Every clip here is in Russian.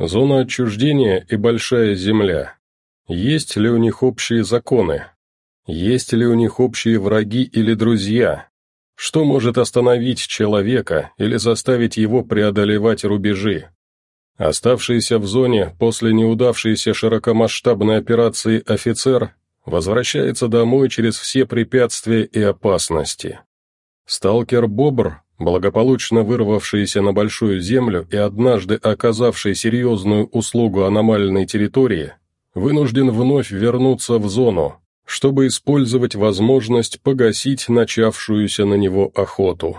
Зона отчуждения и Большая Земля. Есть ли у них общие законы? Есть ли у них общие враги или друзья? Что может остановить человека или заставить его преодолевать рубежи? Оставшийся в зоне после неудавшейся широкомасштабной операции офицер возвращается домой через все препятствия и опасности. Сталкер Бобр, благополучно вырвавшийся на Большую Землю и однажды оказавший серьезную услугу аномальной территории, вынужден вновь вернуться в зону, чтобы использовать возможность погасить начавшуюся на него охоту.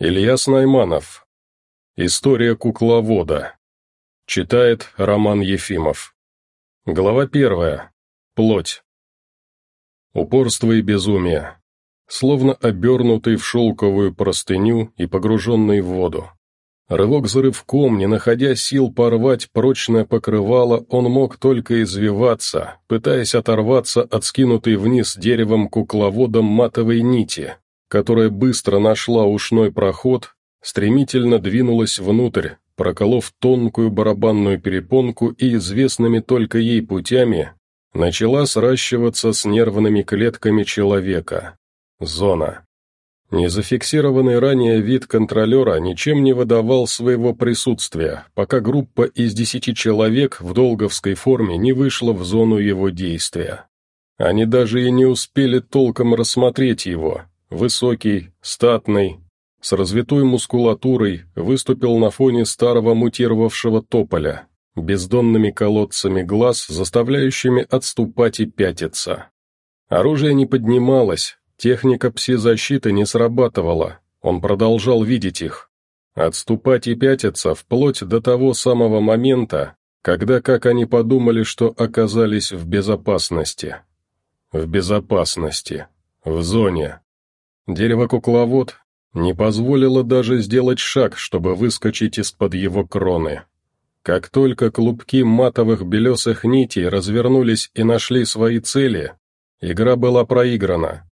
Ильяс Найманов. История кукловода. Читает Роман Ефимов. Глава первая. Плоть. Упорство и безумие. Словно обернутый в шелковую простыню и погруженный в воду. Рывок за рывком, не находя сил порвать прочное покрывало, он мог только извиваться, пытаясь оторваться от скинутой вниз деревом кукловодом матовой нити, которая быстро нашла ушной проход, стремительно двинулась внутрь, проколов тонкую барабанную перепонку и известными только ей путями, начала сращиваться с нервными клетками человека. Зона. Незафиксированный ранее вид контролера ничем не выдавал своего присутствия, пока группа из десяти человек в долговской форме не вышла в зону его действия. Они даже и не успели толком рассмотреть его. Высокий, статный, с развитой мускулатурой, выступил на фоне старого мутировавшего тополя, бездонными колодцами глаз, заставляющими отступать и пятиться. Оружие не поднималось, Техника пси-защиты не срабатывала, он продолжал видеть их. Отступать и пятиться вплоть до того самого момента, когда, как они подумали, что оказались в безопасности. В безопасности. В зоне. Дерево-кукловод не позволило даже сделать шаг, чтобы выскочить из-под его кроны. Как только клубки матовых белесых нитей развернулись и нашли свои цели, игра была проиграна.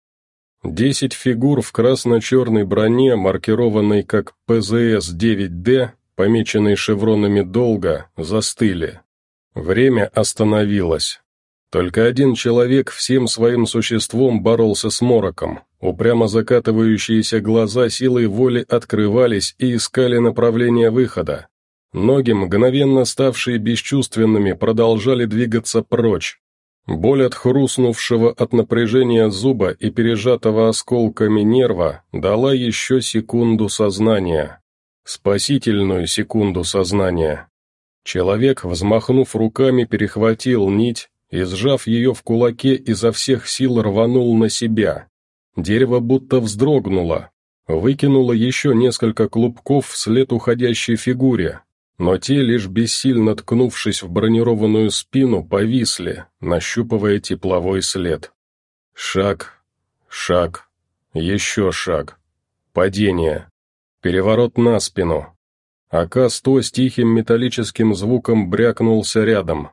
Десять фигур в красно-черной броне, маркированной как ПЗС-9Д, помеченной шевронами долго, застыли. Время остановилось. Только один человек всем своим существом боролся с мороком. Упрямо закатывающиеся глаза силой воли открывались и искали направление выхода. Ноги, мгновенно ставшие бесчувственными, продолжали двигаться прочь, Боль от хрустнувшего от напряжения зуба и пережатого осколками нерва дала еще секунду сознания. Спасительную секунду сознания. Человек, взмахнув руками, перехватил нить и, сжав ее в кулаке, изо всех сил рванул на себя. Дерево будто вздрогнуло, выкинуло еще несколько клубков вслед уходящей фигуре, но те, лишь бессильно ткнувшись в бронированную спину, повисли, нащупывая тепловой след. Шаг, шаг, еще шаг. Падение. Переворот на спину. АК-100 с тихим металлическим звуком брякнулся рядом.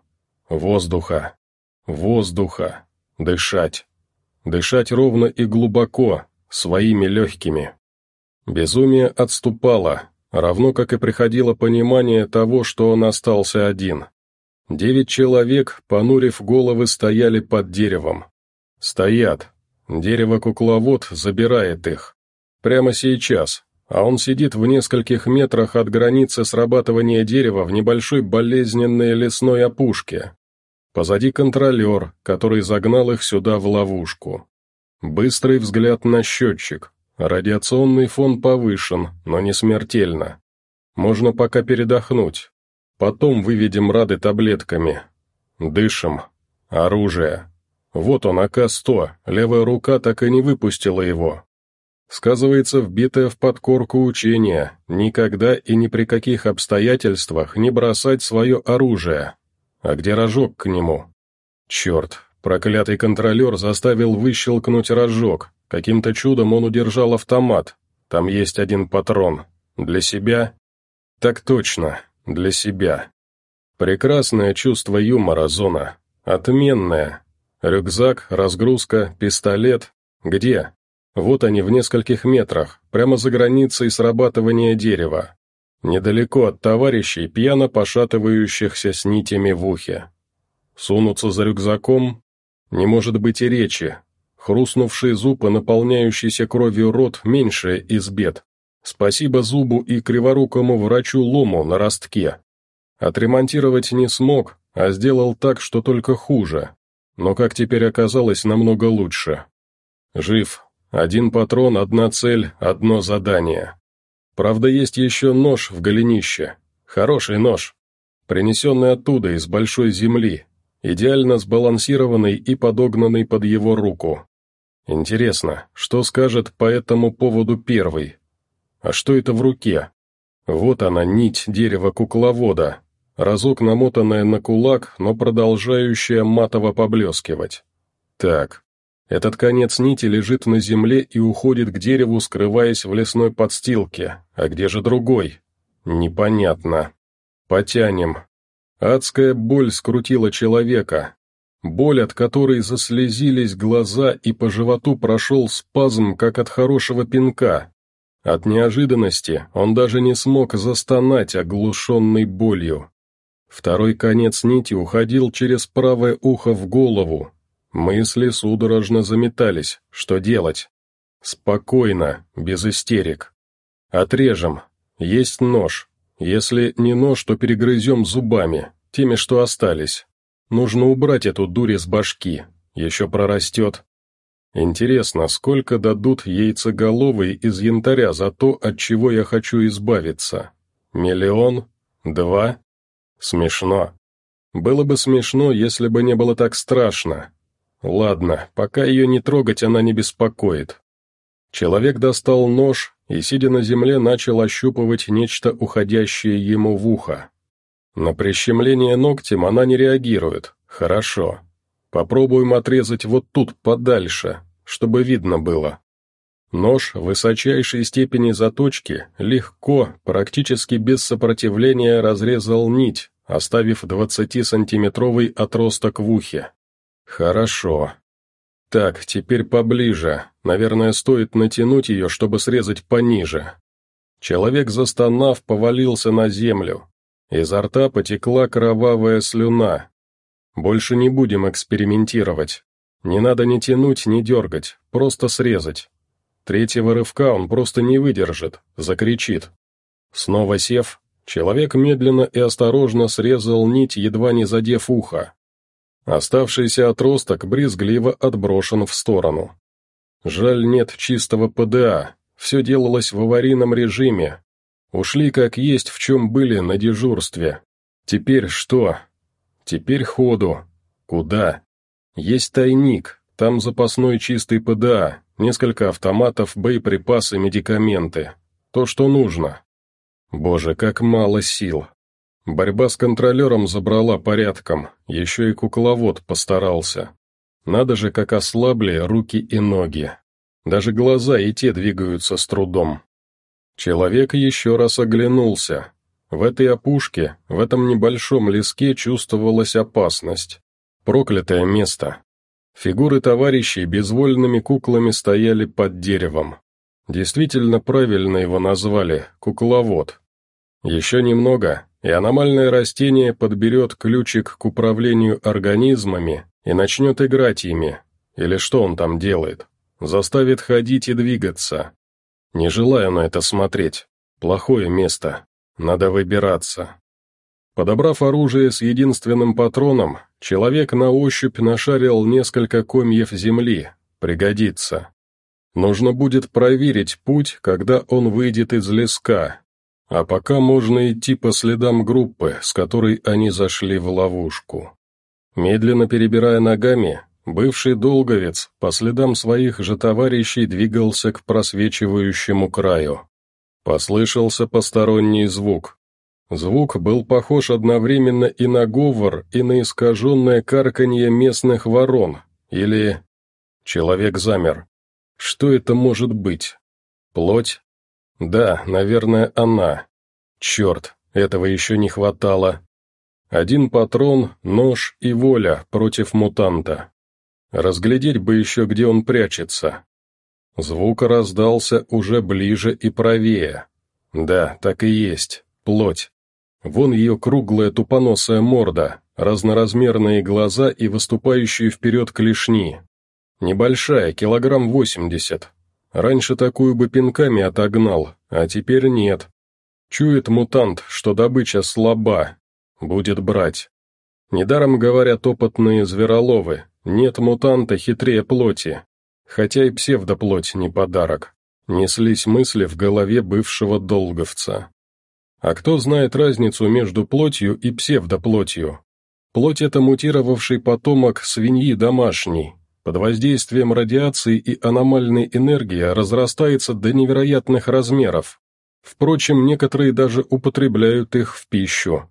Воздуха. Воздуха. Дышать. Дышать ровно и глубоко, своими легкими. Безумие отступало, равно как и приходило понимание того, что он остался один. Девять человек, понурив головы, стояли под деревом. Стоят. Дерево-кукловод забирает их. Прямо сейчас, а он сидит в нескольких метрах от границы срабатывания дерева в небольшой болезненной лесной опушке. Позади контролер, который загнал их сюда в ловушку. Быстрый взгляд на счетчик, Радиационный фон повышен, но не смертельно. Можно пока передохнуть. Потом выведем Рады таблетками. Дышим. Оружие. Вот он, АК-100, левая рука так и не выпустила его. Сказывается вбитое в подкорку учение, никогда и ни при каких обстоятельствах не бросать свое оружие. А где рожок к нему? Черт, проклятый контролер заставил выщелкнуть рожок, Каким-то чудом он удержал автомат. Там есть один патрон. Для себя? Так точно, для себя. Прекрасное чувство юмора, Зона. Отменное. Рюкзак, разгрузка, пистолет. Где? Вот они в нескольких метрах, прямо за границей срабатывания дерева. Недалеко от товарищей, пьяно пошатывающихся с нитями в ухе. Сунуться за рюкзаком? Не может быть и речи. Хрустнувший зуб и наполняющийся кровью рот меньше из бед. Спасибо зубу и криворукому врачу Лому на ростке. Отремонтировать не смог, а сделал так, что только хуже. Но, как теперь оказалось, намного лучше. Жив. Один патрон, одна цель, одно задание. Правда, есть еще нож в голенище. Хороший нож. Принесенный оттуда, из большой земли. Идеально сбалансированный и подогнанный под его руку. Интересно, что скажет по этому поводу первый? А что это в руке? Вот она, нить дерева кукловода. Разок намотанная на кулак, но продолжающая матово поблескивать. Так, этот конец нити лежит на земле и уходит к дереву, скрываясь в лесной подстилке. А где же другой? Непонятно. Потянем. Адская боль скрутила человека. Боль, от которой заслезились глаза и по животу прошел спазм, как от хорошего пинка. От неожиданности он даже не смог застонать, оглушенный болью. Второй конец нити уходил через правое ухо в голову, Мысли судорожно заметались. Что делать? Спокойно, без истерик. Отрежем. Есть нож. Если не нож, то перегрызем зубами, теми, что остались. Нужно убрать эту дурь из башки. Еще прорастет. Интересно, сколько дадут яйцеголовые из янтаря за то, от чего я хочу избавиться? Миллион? Два? Смешно. Было бы смешно, если бы не было так страшно. Ладно, пока ее не трогать, она не беспокоит. Человек достал нож и, сидя на земле, начал ощупывать нечто, уходящее ему в ухо. На прищемление ногтем она не реагирует. Хорошо. Попробуем отрезать вот тут, подальше, чтобы видно было. Нож высочайшей степени заточки легко, практически без сопротивления разрезал нить, оставив 20-сантиметровый отросток в ухе. «Хорошо. Так, теперь поближе. Наверное, стоит натянуть ее, чтобы срезать пониже». Человек, застонав, повалился на землю. Изо рта потекла кровавая слюна. «Больше не будем экспериментировать. Не надо ни тянуть, ни дергать, просто срезать. Третьего рывка он просто не выдержит, закричит. Снова сев, человек медленно и осторожно срезал нить, едва не задев ухо. Оставшийся отросток брезгливо отброшен в сторону. Жаль, нет чистого ПДА, все делалось в аварийном режиме. Ушли как есть, в чем были на дежурстве. Теперь что? Теперь ходу. Куда? Есть тайник, там запасной чистый ПДА, несколько автоматов, боеприпасы, медикаменты. То, что нужно. Боже, как мало сил. Борьба с контролером забрала порядком, еще и кукловод постарался. Надо же, как ослабли руки и ноги. Даже глаза и те двигаются с трудом. Человек еще раз оглянулся. В этой опушке, в этом небольшом леске чувствовалась опасность. Проклятое место. Фигуры товарищей безвольными куклами стояли под деревом. Действительно правильно его назвали – кукловод. Еще немного, и аномальное растение подберет ключик к управлению организмами и начнет играть ими. Или что он там делает? Заставит ходить и двигаться. Не желаю на это смотреть. Плохое место. Надо выбираться. Подобрав оружие с единственным патроном, человек на ощупь нашарил несколько комьев земли. Пригодится. Нужно будет проверить путь, когда он выйдет из леска, а пока можно идти по следам группы, с которой они зашли в ловушку. Медленно перебирая ногами, бывший долговец по следам своих же товарищей двигался к просвечивающему краю. Послышался посторонний звук. Звук был похож одновременно и на говор, и на искаженное карканье местных ворон, или... Человек замер. Что это может быть? Плоть? Да, наверное, она. Черт, этого еще не хватало. Один патрон, нож и воля против мутанта. Разглядеть бы еще, где он прячется. Звук раздался уже ближе и правее. Да, так и есть. плоть. Вон ее круглая тупоносая морда, разноразмерные глаза и выступающие вперед клешни. Небольшая, килограмм восемьдесят. Раньше такую бы пинками отогнал, а теперь нет. Чует мутант, что добыча слаба. Будет брать. Недаром говорят опытные звероловы, нет мутанта хитрее плоти. Хотя и псевдоплоть не подарок. Неслись мысли в голове бывшего долговца. А кто знает разницу между плотью и псевдоплотью? Плоть – это мутировавший потомок свиньи домашней. Под воздействием радиации и аномальной энергии разрастается до невероятных размеров. Впрочем, некоторые даже употребляют их в пищу.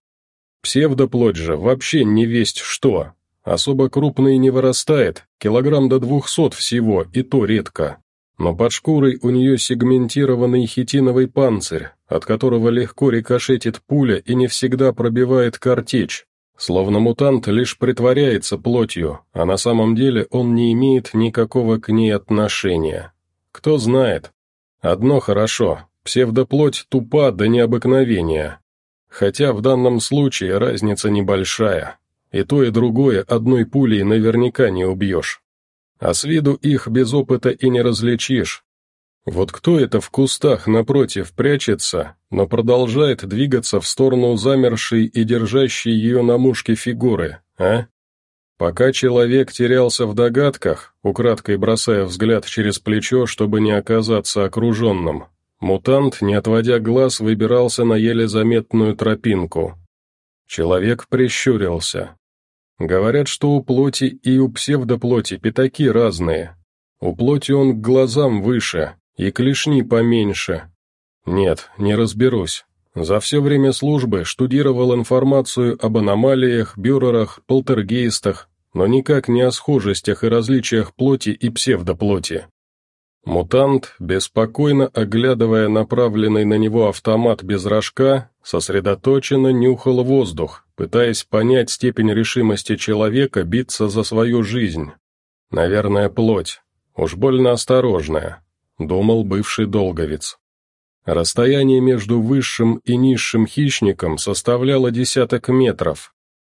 Псевдоплоть же вообще не весть что. Особо крупный не вырастает, килограмм до двухсот всего, и то редко. Но под шкурой у нее сегментированный хитиновый панцирь, от которого легко рикошетит пуля и не всегда пробивает картечь. Словно мутант лишь притворяется плотью, а на самом деле он не имеет никакого к ней отношения. Кто знает. Одно хорошо, псевдоплоть тупа до необыкновения. Хотя в данном случае разница небольшая. И то, и другое одной пулей наверняка не убьешь. А с виду их без опыта и не различишь. Вот кто это в кустах напротив прячется, но продолжает двигаться в сторону замершей и держащей ее на мушке фигуры, а? Пока человек терялся в догадках, украдкой бросая взгляд через плечо, чтобы не оказаться окруженным, Мутант, не отводя глаз, выбирался на еле заметную тропинку. Человек прищурился. Говорят, что у плоти и у псевдоплоти пятаки разные. У плоти он к глазам выше, и клешни поменьше. Нет, не разберусь. За все время службы штудировал информацию об аномалиях, бюрерах, полтергейстах, но никак не о схожестях и различиях плоти и псевдоплоти. Мутант, беспокойно оглядывая направленный на него автомат без рожка, сосредоточенно нюхал воздух, пытаясь понять степень решимости человека биться за свою жизнь. Наверное, плоть. Уж больно осторожная, думал бывший долговец. Расстояние между высшим и низшим хищником составляло десяток метров.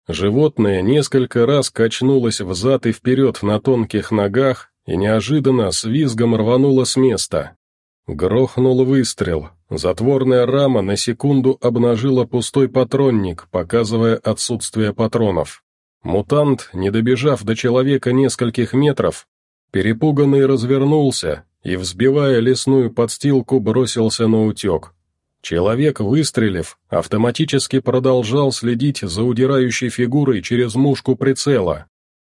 Животное несколько раз качнулось взад и вперед на тонких ногах, и неожиданно с визгом рвануло с места. Грохнул выстрел. Затворная рама на секунду обнажила пустой патронник, показывая отсутствие патронов. Мутант, не добежав до человека нескольких метров, перепуганный развернулся и, взбивая лесную подстилку, бросился на утек. Человек, выстрелив, автоматически продолжал следить за удирающей фигурой через мушку прицела.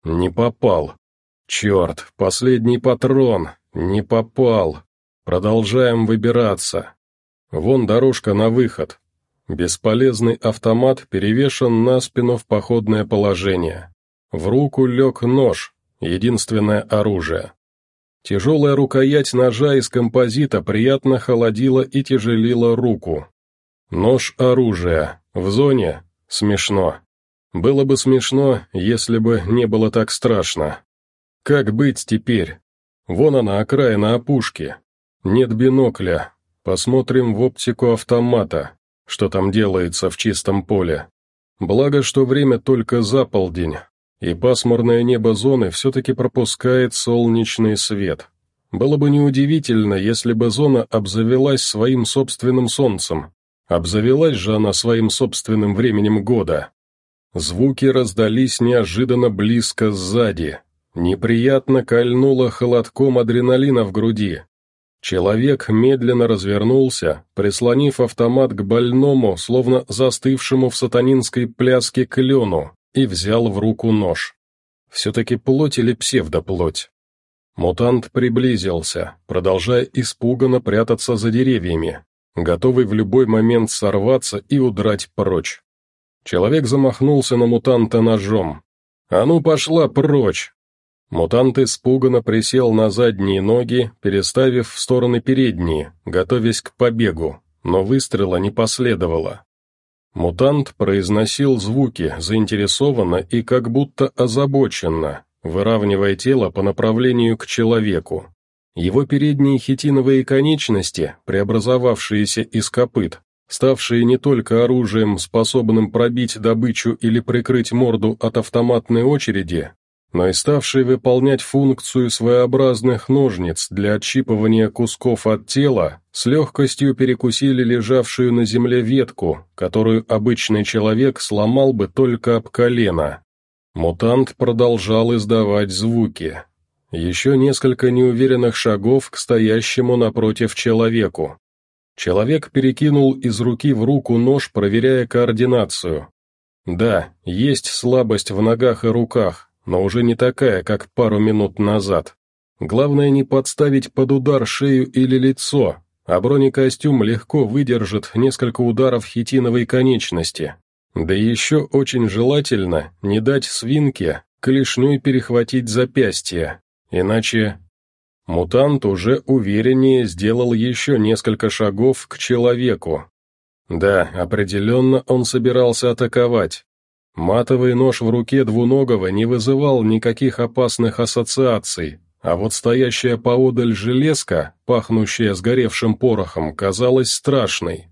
Не попал. «Черт, последний патрон! Не попал! Продолжаем выбираться. Вон дорожка на выход. Бесполезный автомат перевешен на спину в походное положение. В руку лег нож, единственное оружие. Тяжелая рукоять ножа из композита приятно холодила и тяжелила руку. Нож оружия. В зоне? Смешно. Было бы смешно, если бы не было так страшно. Как быть теперь? Вон она, окраина опушки. Нет бинокля. Посмотрим в оптику автомата, что там делается в чистом поле. Благо, что время только за полдень, и пасмурное небо зоны все-таки пропускает солнечный свет. Было бы неудивительно, если бы зона обзавелась своим собственным солнцем. Обзавелась же она своим собственным временем года. Звуки раздались неожиданно близко сзади, Неприятно кольнуло холодком адреналина в груди. Человек медленно развернулся, прислонив автомат к больному, словно застывшему в сатанинской пляске клену, и взял в руку нож. Все-таки плоть или псевдоплоть? Мутант приблизился, продолжая испуганно прятаться за деревьями, готовый в любой момент сорваться и удрать прочь. Человек замахнулся на мутанта ножом. «А ну пошла прочь!» Мутант испуганно присел на задние ноги, переставив в стороны передние, готовясь к побегу, но выстрела не последовало. Мутант произносил звуки заинтересованно и как будто озабоченно, выравнивая тело по направлению к человеку. Его передние хитиновые конечности, преобразовавшиеся из копыт, ставшие не только оружием, способным пробить добычу или прикрыть морду от автоматной очереди, но и ставшие выполнять функцию своеобразных ножниц для отщипывания кусков от тела, с легкостью перекусили лежавшую на земле ветку, которую обычный человек сломал бы только об колено. Мутант продолжал издавать звуки. Еще несколько неуверенных шагов к стоящему напротив человеку. Человек перекинул из руки в руку нож, проверяя координацию. Да, есть слабость в ногах и руках, но уже не такая, как пару минут назад. Главное не подставить под удар шею или лицо, а бронекостюм легко выдержит несколько ударов хитиновой конечности. Да еще очень желательно не дать свинке клешней перехватить запястье, иначе... Мутант уже увереннее сделал еще несколько шагов к человеку. Да, определенно он собирался атаковать, Матовый нож в руке двуногого не вызывал никаких опасных ассоциаций, а вот стоящая поодаль железка, пахнущая сгоревшим порохом, казалась страшной.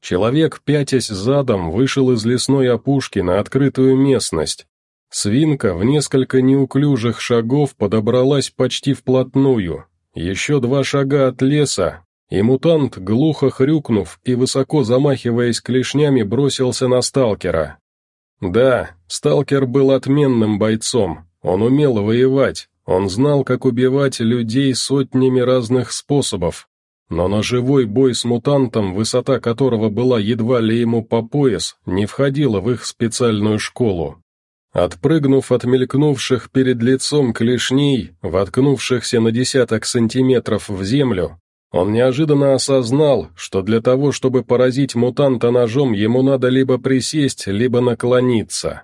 Человек, пятясь задом, вышел из лесной опушки на открытую местность. Свинка в несколько неуклюжих шагов подобралась почти вплотную. Еще два шага от леса, и мутант, глухо хрюкнув и высоко замахиваясь клешнями, бросился на сталкера. Да, сталкер был отменным бойцом, он умел воевать, он знал, как убивать людей сотнями разных способов. Но на живой бой с мутантом, высота которого была едва ли ему по пояс, не входила в их специальную школу. Отпрыгнув от мелькнувших перед лицом клешней, воткнувшихся на десяток сантиметров в землю, он неожиданно осознал, что для того, чтобы поразить мутанта ножом, ему надо либо присесть, либо наклониться.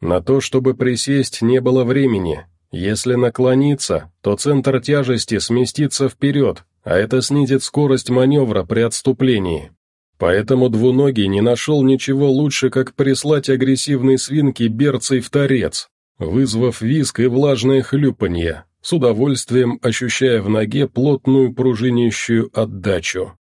На то, чтобы присесть, не было времени. Если наклониться, то центр тяжести сместится вперед, а это снизит скорость маневра при отступлении. Поэтому двуногий не нашел ничего лучше, как прислать агрессивной свинке берцей в торец, вызвав виск и влажное хлюпанье, с удовольствием ощущая в ноге плотную пружинящую отдачу.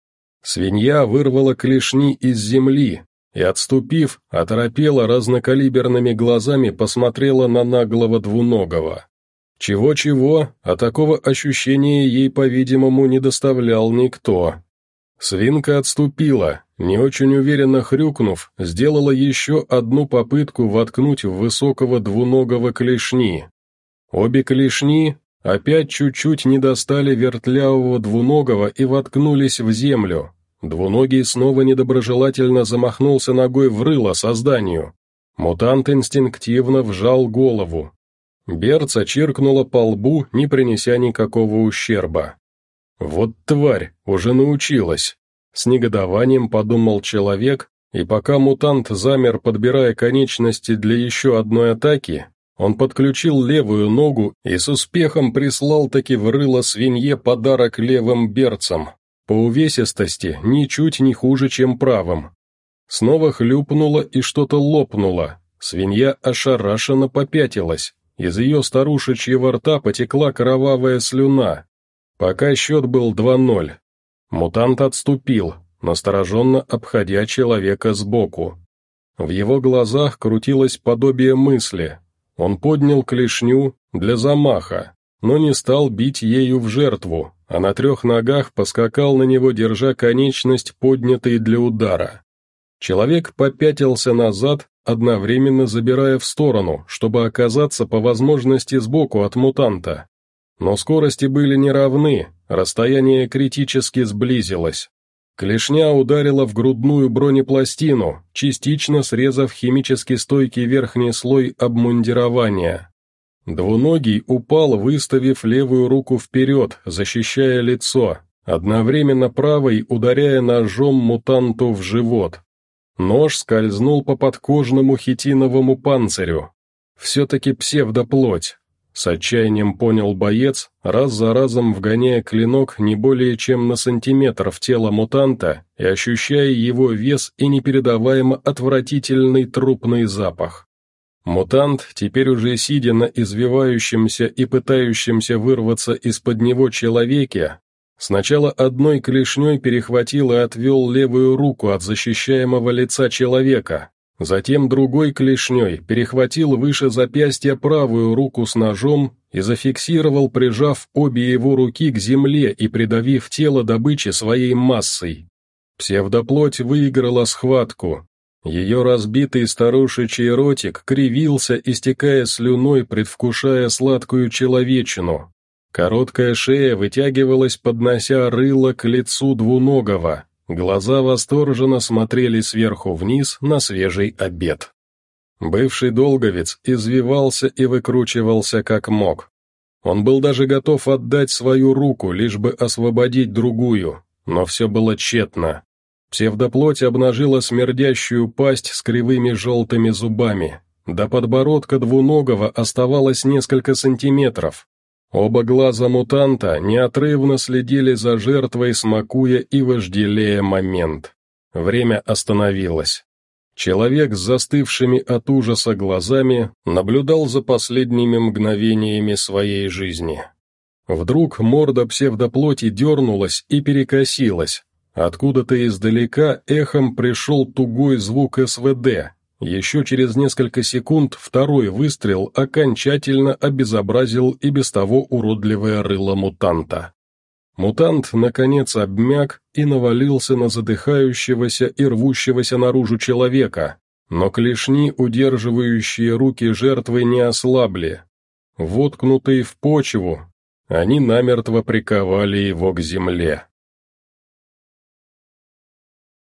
Свинья вырвала клешни из земли и, отступив, оторопела разнокалиберными глазами посмотрела на наглого двуногого. Чего-чего, а такого ощущения ей, по-видимому, не доставлял никто. Свинка отступила, не очень уверенно хрюкнув, сделала еще одну попытку воткнуть в высокого двуногого клешни. Обе клешни, Опять чуть-чуть не достали вертлявого двуногого и воткнулись в землю. Двуногий снова недоброжелательно замахнулся ногой в рыло созданию. Мутант инстинктивно вжал голову. Берца чиркнула по лбу, не принеся никакого ущерба. «Вот тварь, уже научилась!» С негодованием подумал человек, и пока мутант замер, подбирая конечности для еще одной атаки, он подключил левую ногу и с успехом прислал таки в рыло свинье подарок левым берцам. По увесистости ничуть не хуже, чем правым. Снова хлюпнуло и что-то лопнуло. Свинья ошарашенно попятилась. Из ее старушечьего рта потекла кровавая слюна. Пока счет был 2-0. Мутант отступил, настороженно обходя человека сбоку. В его глазах крутилось подобие мысли, он поднял клешню для замаха, но не стал бить ею в жертву, а на трех ногах поскакал на него, держа конечность, поднятой для удара. Человек попятился назад, одновременно забирая в сторону, чтобы оказаться по возможности сбоку от мутанта. Но скорости были неравны, расстояние критически сблизилось. Клешня ударила в грудную бронепластину, частично срезав химически стойкий верхний слой обмундирования. Двуногий упал, выставив левую руку вперед, защищая лицо, одновременно правой ударяя ножом мутанту в живот. Нож скользнул по подкожному хитиновому панцирю. Все-таки псевдоплоть, с отчаянием понял боец, раз за разом вгоняя клинок не более чем на сантиметр в тело мутанта и ощущая его вес и непередаваемо отвратительный трупный запах. Мутант, теперь уже сидя на извивающемся и пытающемся вырваться из-под него человеке, Сначала одной клешней перехватил и отвел левую руку от защищаемого лица человека, затем другой клешней перехватил выше запястья правую руку с ножом и зафиксировал, прижав обе его руки к земле и придавив тело добычи своей массой. Псевдоплоть выиграла схватку. Ее разбитый старушечий ротик кривился, истекая слюной, предвкушая сладкую человечину. Короткая шея вытягивалась, поднося рыло к лицу двуногого. Глаза восторженно смотрели сверху вниз на свежий обед. Бывший долговец извивался и выкручивался как мог. Он был даже готов отдать свою руку, лишь бы освободить другую, но все было тщетно. Псевдоплоть обнажила смердящую пасть с кривыми желтыми зубами. До подбородка двуногого оставалось несколько сантиметров. Оба глаза мутанта неотрывно следили за жертвой, смакуя и вожделея момент. Время остановилось. Человек с застывшими от ужаса глазами наблюдал за последними мгновениями своей жизни. Вдруг морда псевдоплоти дернулась и перекосилась. Откуда-то издалека эхом пришел тугой звук СВД. Еще через несколько секунд второй выстрел окончательно обезобразил и без того уродливое рыло мутанта. Мутант, наконец, обмяк и навалился на задыхающегося и рвущегося наружу человека, но клешни, удерживающие руки жертвы, не ослабли. Воткнутые в почву, они намертво приковали его к земле.